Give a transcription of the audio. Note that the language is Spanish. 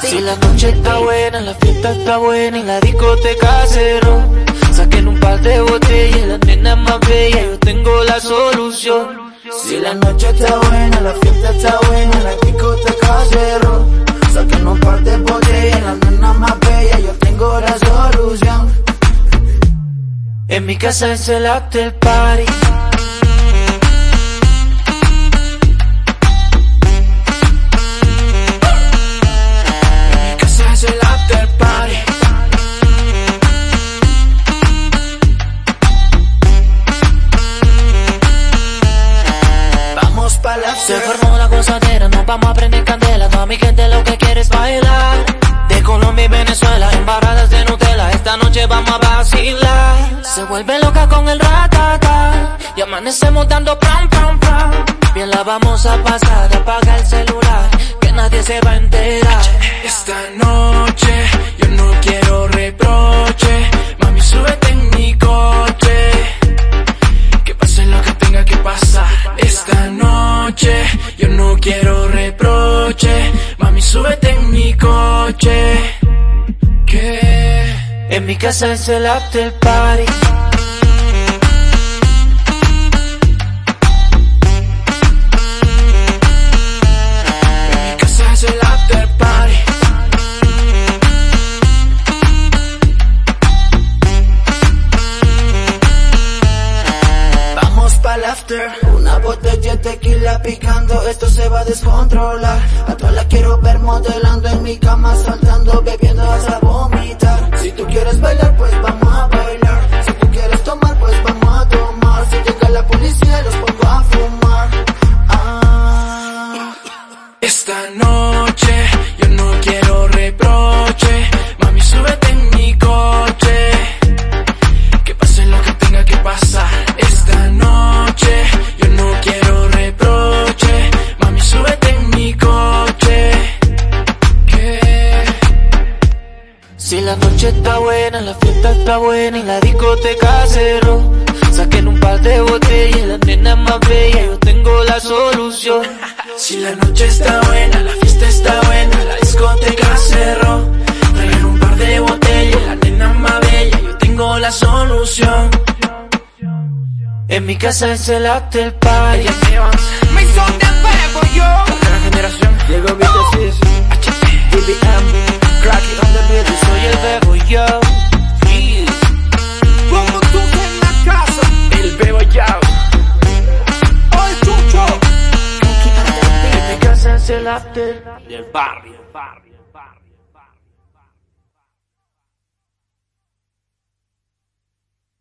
Si la noche está buena, la fiesta está buena y la discoteca cero. Saquen un par de botellas, la nena más bella, yo tengo la solución. Si la noche está buena, la fiesta está buena, la discoteca cero. Saquen un par de botellas, la nena más bella, yo tengo la solución. En mi casa es el after party. Party. Vamos pa' la Se formó la gozadera, nos vamos a prender candela. Toda mi gente lo que quiere es bailar. De Colombia y Venezuela, embaradas de Nutella. Esta noche vamos a vacilar. Se vuelve loca con el ratata. Y amanecemos dando pram, pram, pram. Bien la vamos a pasar, apaga el celular. Que nadie se va a enterar. Esta noche casa es el after party. mi casa es el after Una botella de tequila picando Esto se va a descontrolar. A todas las quiero ver modelando En mi cama saltando Bebiendo hasta vomitar. Si tú quieres bailar pues la fiesta está buena y la discoteca cero. Saquen un par de botellas, la nena más bella, yo tengo la solución. si la noche está buena, la fiesta está buena, la discoteca cerró. Traigan un par de botellas, la nena más bella, yo tengo la solución. En mi casa es el after party. Me son de yo. Es el after del barrio. barrio.